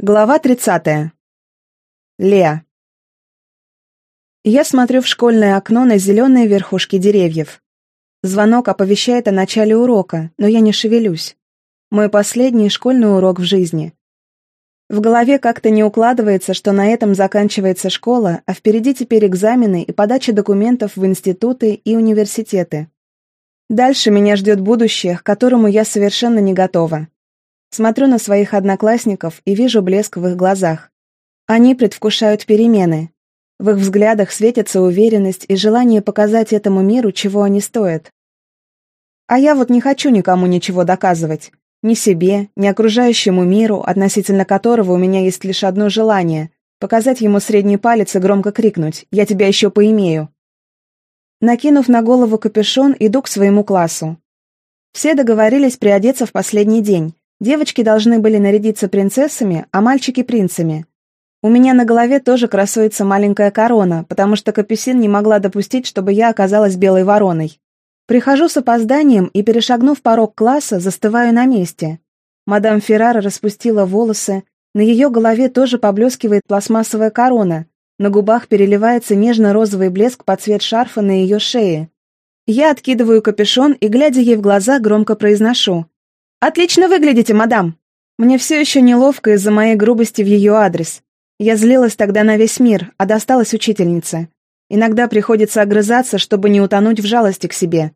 Глава 30. Леа. Я смотрю в школьное окно на зеленые верхушки деревьев. Звонок оповещает о начале урока, но я не шевелюсь. Мой последний школьный урок в жизни. В голове как-то не укладывается, что на этом заканчивается школа, а впереди теперь экзамены и подача документов в институты и университеты. Дальше меня ждет будущее, к которому я совершенно не готова. Смотрю на своих одноклассников и вижу блеск в их глазах. Они предвкушают перемены. В их взглядах светится уверенность и желание показать этому миру, чего они стоят. А я вот не хочу никому ничего доказывать. Ни себе, ни окружающему миру, относительно которого у меня есть лишь одно желание — показать ему средний палец и громко крикнуть «Я тебя еще поимею!». Накинув на голову капюшон, иду к своему классу. Все договорились приодеться в последний день, Девочки должны были нарядиться принцессами, а мальчики — принцами. У меня на голове тоже красуется маленькая корона, потому что Капюсин не могла допустить, чтобы я оказалась белой вороной. Прихожу с опозданием и, перешагнув порог класса, застываю на месте. Мадам Феррара распустила волосы, на ее голове тоже поблескивает пластмассовая корона, на губах переливается нежно-розовый блеск под цвет шарфа на ее шее. Я откидываю капюшон и, глядя ей в глаза, громко произношу. «Отлично выглядите, мадам!» Мне все еще неловко из-за моей грубости в ее адрес. Я злилась тогда на весь мир, а досталась учительнице. Иногда приходится огрызаться, чтобы не утонуть в жалости к себе.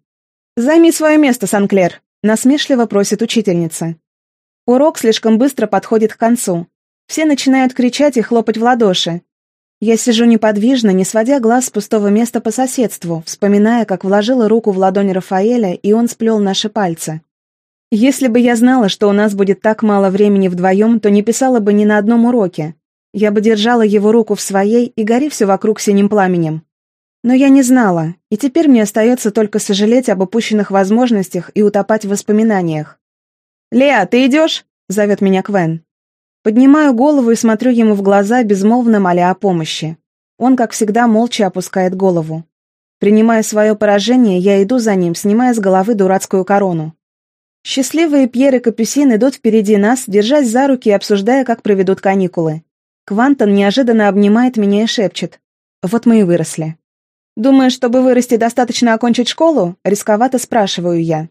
«Займи свое место, Санклер», — насмешливо просит учительница. Урок слишком быстро подходит к концу. Все начинают кричать и хлопать в ладоши. Я сижу неподвижно, не сводя глаз с пустого места по соседству, вспоминая, как вложила руку в ладонь Рафаэля, и он сплел наши пальцы. Если бы я знала, что у нас будет так мало времени вдвоем, то не писала бы ни на одном уроке. Я бы держала его руку в своей и гори все вокруг синим пламенем. Но я не знала, и теперь мне остается только сожалеть об упущенных возможностях и утопать в воспоминаниях. «Леа, ты идешь?» — зовет меня Квен. Поднимаю голову и смотрю ему в глаза, безмолвно моля о помощи. Он, как всегда, молча опускает голову. Принимая свое поражение, я иду за ним, снимая с головы дурацкую корону. Счастливые Пьер и Капюсин идут впереди нас, держась за руки и обсуждая, как проведут каникулы. Квантон неожиданно обнимает меня и шепчет. «Вот мы и выросли». «Думаешь, чтобы вырасти, достаточно окончить школу?» — рисковато спрашиваю я.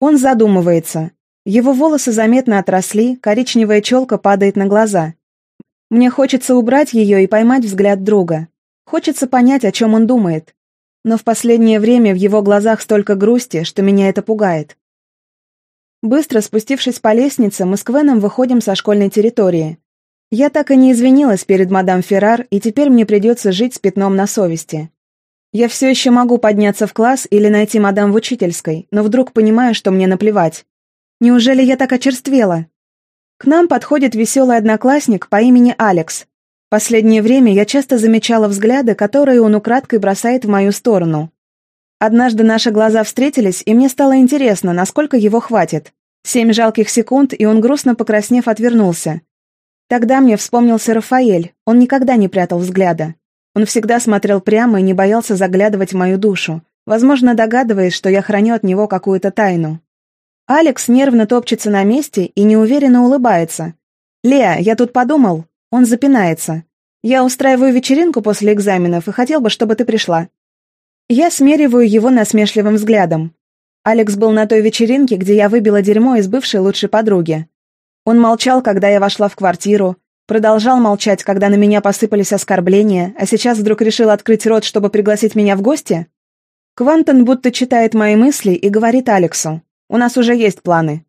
Он задумывается. Его волосы заметно отросли, коричневая челка падает на глаза. Мне хочется убрать ее и поймать взгляд друга. Хочется понять, о чем он думает. Но в последнее время в его глазах столько грусти, что меня это пугает. Быстро спустившись по лестнице, мы с Квеном выходим со школьной территории. Я так и не извинилась перед мадам Феррар, и теперь мне придется жить с пятном на совести. Я все еще могу подняться в класс или найти мадам в учительской, но вдруг понимаю, что мне наплевать. Неужели я так очерствела? К нам подходит веселый одноклассник по имени Алекс. Последнее время я часто замечала взгляды, которые он украдкой бросает в мою сторону. Однажды наши глаза встретились, и мне стало интересно, насколько его хватит. Семь жалких секунд, и он, грустно покраснев, отвернулся. Тогда мне вспомнился Рафаэль, он никогда не прятал взгляда. Он всегда смотрел прямо и не боялся заглядывать в мою душу, возможно, догадываясь, что я храню от него какую-то тайну. Алекс нервно топчется на месте и неуверенно улыбается. «Леа, я тут подумал». Он запинается. «Я устраиваю вечеринку после экзаменов и хотел бы, чтобы ты пришла». Я смериваю его насмешливым взглядом. Алекс был на той вечеринке, где я выбила дерьмо из бывшей лучшей подруги. Он молчал, когда я вошла в квартиру, продолжал молчать, когда на меня посыпались оскорбления, а сейчас вдруг решил открыть рот, чтобы пригласить меня в гости? Квантон будто читает мои мысли и говорит Алексу. «У нас уже есть планы».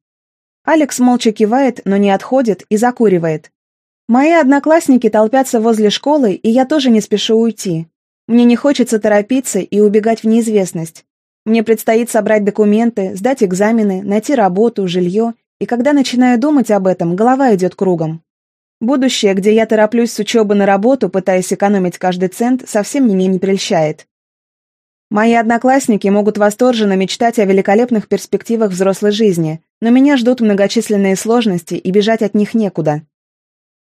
Алекс молча кивает, но не отходит и закуривает. Мои одноклассники толпятся возле школы, и я тоже не спешу уйти. Мне не хочется торопиться и убегать в неизвестность. Мне предстоит собрать документы, сдать экзамены, найти работу, жилье, и когда начинаю думать об этом, голова идет кругом. Будущее, где я тороплюсь с учебы на работу, пытаясь экономить каждый цент, совсем меня не прельщает. Мои одноклассники могут восторженно мечтать о великолепных перспективах взрослой жизни, но меня ждут многочисленные сложности, и бежать от них некуда.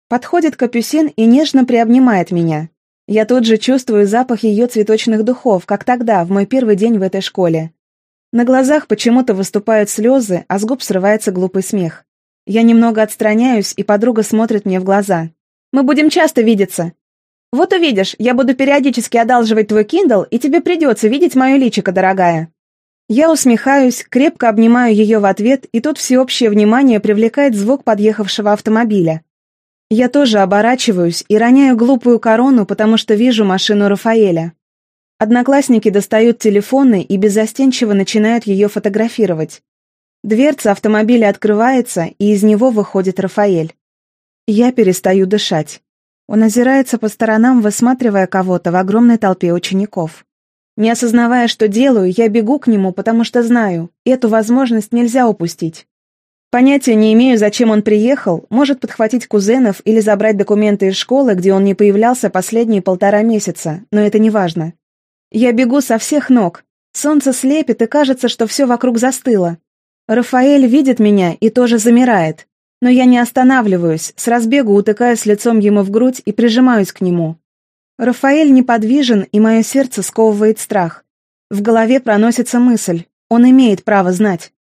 Подходит Капюсин и нежно приобнимает меня. Я тут же чувствую запах ее цветочных духов, как тогда, в мой первый день в этой школе. На глазах почему-то выступают слезы, а с губ срывается глупый смех. Я немного отстраняюсь, и подруга смотрит мне в глаза. «Мы будем часто видеться. Вот увидишь, я буду периодически одалживать твой Kindle, и тебе придется видеть мое личико, дорогая». Я усмехаюсь, крепко обнимаю ее в ответ, и тут всеобщее внимание привлекает звук подъехавшего автомобиля. Я тоже оборачиваюсь и роняю глупую корону, потому что вижу машину Рафаэля. Одноклассники достают телефоны и беззастенчиво начинают ее фотографировать. Дверца автомобиля открывается, и из него выходит Рафаэль. Я перестаю дышать. Он озирается по сторонам, высматривая кого-то в огромной толпе учеников. Не осознавая, что делаю, я бегу к нему, потому что знаю, эту возможность нельзя упустить. Понятия не имею, зачем он приехал, может подхватить кузенов или забрать документы из школы, где он не появлялся последние полтора месяца, но это не важно. Я бегу со всех ног. Солнце слепит, и кажется, что все вокруг застыло. Рафаэль видит меня и тоже замирает. Но я не останавливаюсь, с разбегу утыкаюсь лицом ему в грудь и прижимаюсь к нему. Рафаэль неподвижен, и мое сердце сковывает страх. В голове проносится мысль. Он имеет право знать.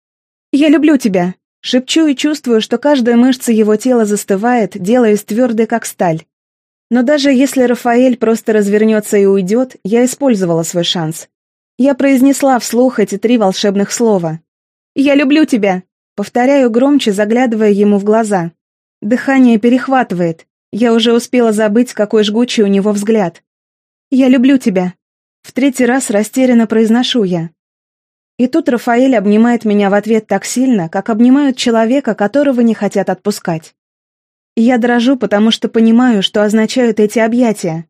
«Я люблю тебя!» Шепчу и чувствую, что каждая мышца его тела застывает, делаясь твердой, как сталь. Но даже если Рафаэль просто развернется и уйдет, я использовала свой шанс. Я произнесла вслух эти три волшебных слова. «Я люблю тебя!» Повторяю громче, заглядывая ему в глаза. Дыхание перехватывает. Я уже успела забыть, какой жгучий у него взгляд. «Я люблю тебя!» В третий раз растерянно произношу я. И тут Рафаэль обнимает меня в ответ так сильно, как обнимают человека, которого не хотят отпускать. я дрожу, потому что понимаю, что означают эти объятия.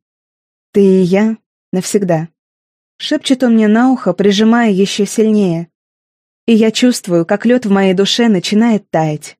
«Ты и я навсегда», — шепчет он мне на ухо, прижимая еще сильнее. И я чувствую, как лед в моей душе начинает таять.